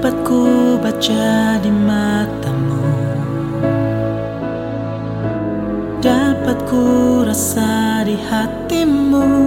dapat ku baca di matamu. Dapat ku rasa di hatimu.